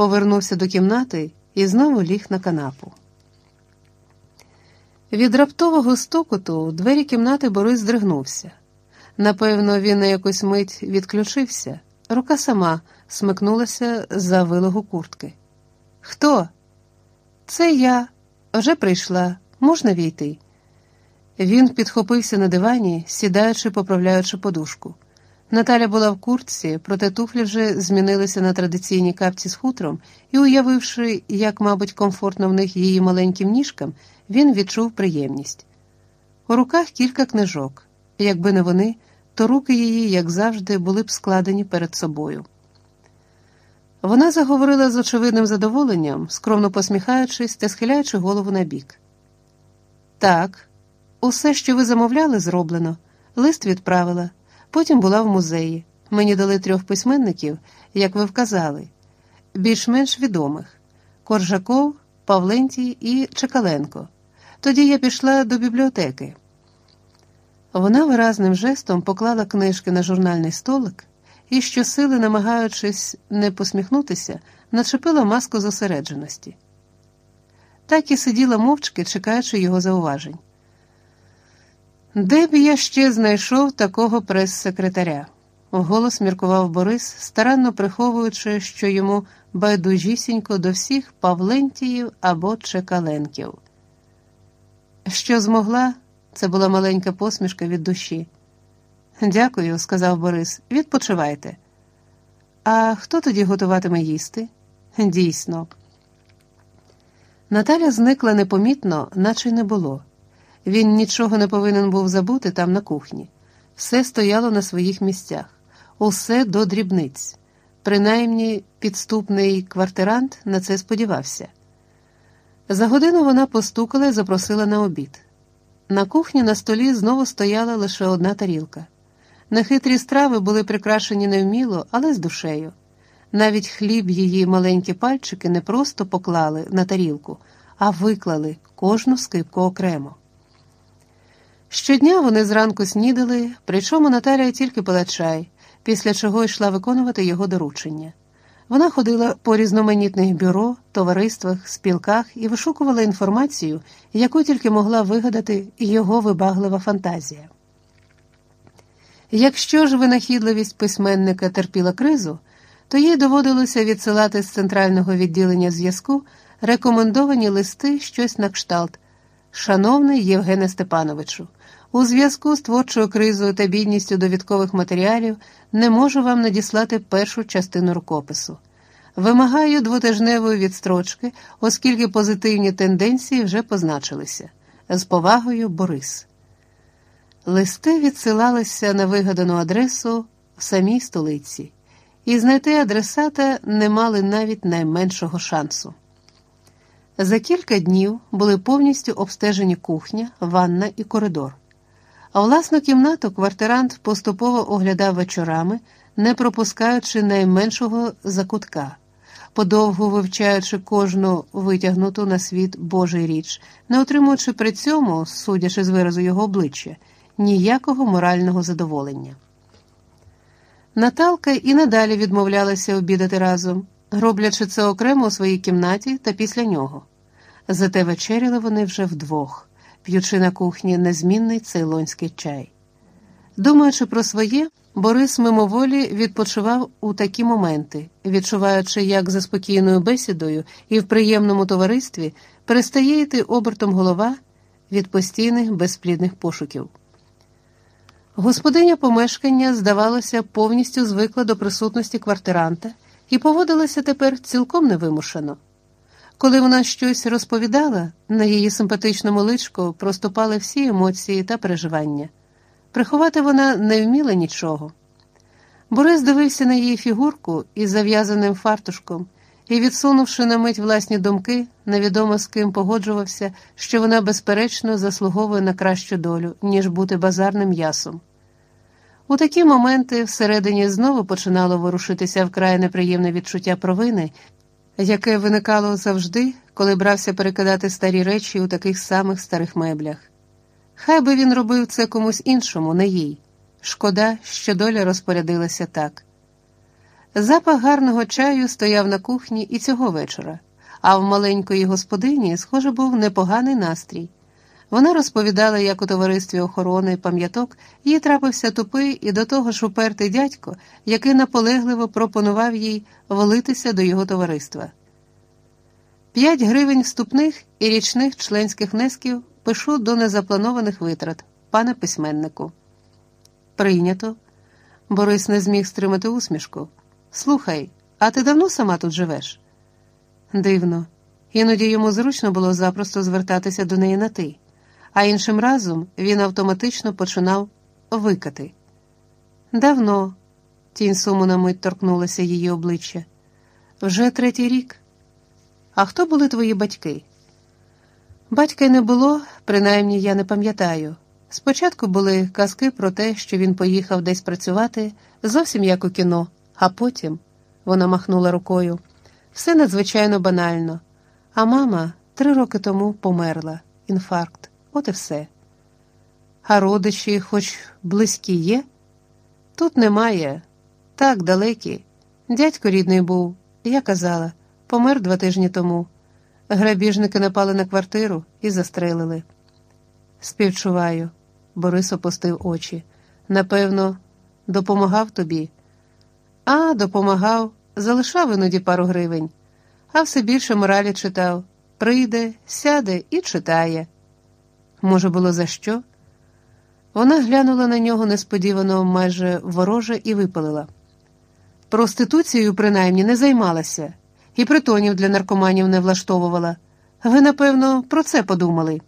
повернувся до кімнати і знову ліг на канапу. Від раптового стукоту у двері кімнати Борис здригнувся. Напевно, він на якусь мить відключився. Рука сама смикнулася за вилогу куртки. Хто? Це я. Вже прийшла. Можна війти? Він підхопився на дивані, сідаючи, поправляючи подушку. Наталя була в куртці, проте туфлі вже змінилися на традиційні капці з хутром, і, уявивши, як, мабуть, комфортно в них її маленьким ніжкам, він відчув приємність. У руках кілька книжок. Якби не вони, то руки її, як завжди, були б складені перед собою. Вона заговорила з очевидним задоволенням, скромно посміхаючись та схиляючи голову на бік. Так, усе, що ви замовляли, зроблено, лист відправила. Потім була в музеї. Мені дали трьох письменників, як ви вказали, більш-менш відомих Коржаков, Павлентій і Чекаленко. Тоді я пішла до бібліотеки. Вона виразним жестом поклала книжки на журнальний столик і, щосили, намагаючись не посміхнутися, начепила маску зосередженості. Так і сиділа мовчки, чекаючи його зауважень. Де б я ще знайшов такого прес-секретаря? Вголос міркував Борис, старанно приховуючи, що йому байдужісінько до всіх Павлентіїв або Чекаленків. Що змогла, це була маленька посмішка від душі. Дякую, сказав Борис. Відпочивайте. А хто тоді готуватиме їсти? Дійсно. Наталя зникла непомітно, наче й не було. Він нічого не повинен був забути там на кухні. Все стояло на своїх місцях, усе до дрібниць. Принаймні, підступний квартирант на це сподівався. За годину вона постукала і запросила на обід. На кухні на столі знову стояла лише одна тарілка. Нехитрі страви були прикрашені невміло, але з душею. Навіть хліб її маленькі пальчики не просто поклали на тарілку, а виклали кожну скипку окремо. Щодня вони зранку снідали, причому Наталія тільки пила чай, після чого йшла виконувати його доручення. Вона ходила по різноманітних бюро, товариствах, спілках і вишукувала інформацію, яку тільки могла вигадати його вибаглива фантазія. Якщо ж винахідливість письменника терпіла кризу, то їй доводилося відсилати з центрального відділення зв'язку рекомендовані листи щось на кшталт. Шановний Євгене Степановичу, у зв'язку з творчою кризою та бідністю довідкових матеріалів не можу вам надіслати першу частину рукопису. Вимагаю двотижневої відстрочки, оскільки позитивні тенденції вже позначилися. З повагою, Борис. Листи відсилалися на вигадану адресу в самій столиці, і знайти адресата не мали навіть найменшого шансу. За кілька днів були повністю обстежені кухня, ванна і коридор. А власну кімнату квартирант поступово оглядав вечорами, не пропускаючи найменшого закутка, подовго вивчаючи кожну витягнуту на світ Божий річ, не отримуючи при цьому, судячи з виразу його обличчя, ніякого морального задоволення. Наталка і надалі відмовлялася обідати разом, роблячи це окремо у своїй кімнаті та після нього. Зате вечеряли вони вже вдвох, п'ючи на кухні незмінний цейлонський чай. Думаючи про своє, Борис мимоволі відпочивав у такі моменти, відчуваючи, як за спокійною бесідою і в приємному товаристві перестає йти обертом голова від постійних безплідних пошуків. Господиня помешкання, здавалося, повністю звикла до присутності квартиранта і поводилася тепер цілком невимушено. Коли вона щось розповідала, на її симпатичному личку проступали всі емоції та переживання. Приховати вона не вміла нічого. Борис дивився на її фігурку із зав'язаним фартушком і, відсунувши на мить власні думки, невідомо з ким погоджувався, що вона, безперечно, заслуговує на кращу долю, ніж бути базарним м'ясом. У такі моменти всередині знову починало ворушитися вкрай неприємне відчуття провини, яке виникало завжди, коли брався перекидати старі речі у таких самих старих меблях. Хай би він робив це комусь іншому, не їй. Шкода, що доля розпорядилася так. Запах гарного чаю стояв на кухні і цього вечора, а в маленької господині, схоже, був непоганий настрій. Вона розповідала, як у товаристві охорони пам'яток їй трапився тупий і до того ж упертий дядько, який наполегливо пропонував їй волитися до його товариства. П'ять гривень вступних і річних членських внесків пишу до незапланованих витрат, пане письменнику. Прийнято. Борис не зміг стримати усмішку. Слухай, а ти давно сама тут живеш? Дивно. Іноді йому зручно було запросто звертатися до неї на ти, а іншим разом він автоматично починав викати. Давно, тінь суму на мить торкнулася її обличчя. Вже третій рік. А хто були твої батьки? Батька не було, принаймні я не пам'ятаю. Спочатку були казки про те, що він поїхав десь працювати, зовсім як у кіно, а потім вона махнула рукою. Все надзвичайно банально. А мама три роки тому померла, інфаркт, от і все. А родичі, хоч близькі є? Тут немає. Так, далекі. Дядько рідний був, я казала, помер два тижні тому. Грабіжники напали на квартиру і застрелили. Співчуваю. Борис опустив очі. Напевно, допомагав тобі. А, допомагав, залишав іноді пару гривень, а все більше моралі читав. Прийде, сяде і читає. Може, було за що? Вона глянула на нього несподівано, майже вороже, і випалила. Проституцією, принаймні, не займалася, і притонів для наркоманів не влаштовувала. Ви, напевно, про це подумали.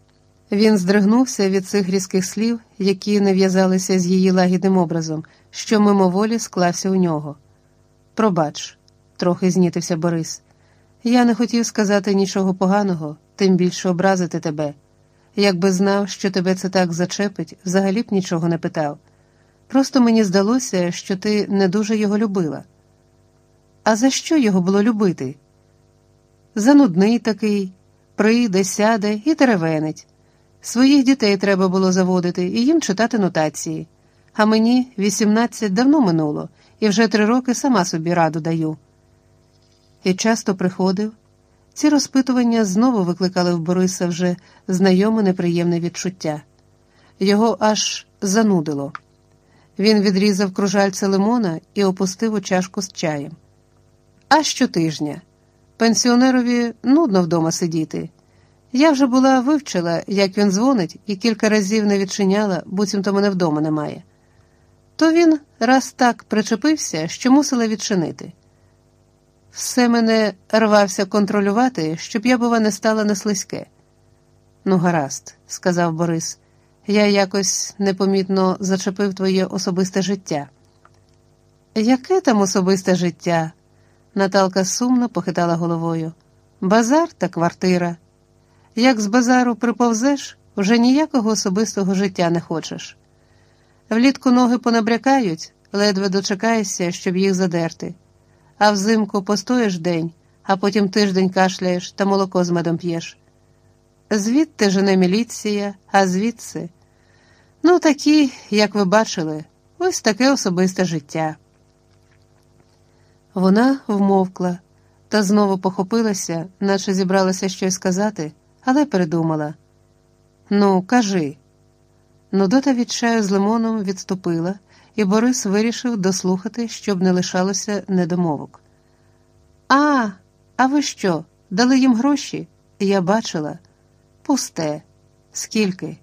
Він здригнувся від цих різких слів, які не в'язалися з її лагідним образом, що мимоволі склався у нього. Пробач, трохи знітився Борис. Я не хотів сказати нічого поганого, тим більше образити тебе. Якби знав, що тебе це так зачепить, взагалі б нічого не питав. Просто мені здалося, що ти не дуже його любила. А за що його було любити? Занудний такий, прийде, сяде і теревенить. Своїх дітей треба було заводити і їм читати нотації. А мені 18 давно минуло, і вже три роки сама собі раду даю. І часто приходив. Ці розпитування знову викликали в Бориса вже знайоме неприємне відчуття. Його аж занудило. Він відрізав кружальце лимона і опустив у чашку з чаєм. А щотижня. Пенсіонерові нудно вдома сидіти. Я вже була вивчила, як він дзвонить, і кілька разів не відчиняла, буцімто мене вдома немає. То він раз так причепився, що мусила відчинити. Все мене рвався контролювати, щоб я, бува, не стала на слизьке. Ну, гаразд, сказав Борис, я якось непомітно зачепив твоє особисте життя. Яке там особисте життя? Наталка сумно похитала головою. Базар та квартира. Як з базару приповзеш, вже ніякого особистого життя не хочеш. Влітку ноги понабрякають, ледве дочекаєшся, щоб їх задерти, а взимку постоїш день, а потім тиждень кашляєш та молоко з медом п'єш. Звідти жене міліція, а звідси. Ну, такі, як ви бачили, ось таке особисте життя. Вона вмовкла та знову похопилася, наче зібралася щось сказати але передумала. Ну, кажи. Нудота від чаю з лимоном відступила, і Борис вирішив дослухати, щоб не лишалося недомовок. А, а ви що? Дали їм гроші? Я бачила. Пусте. Скільки?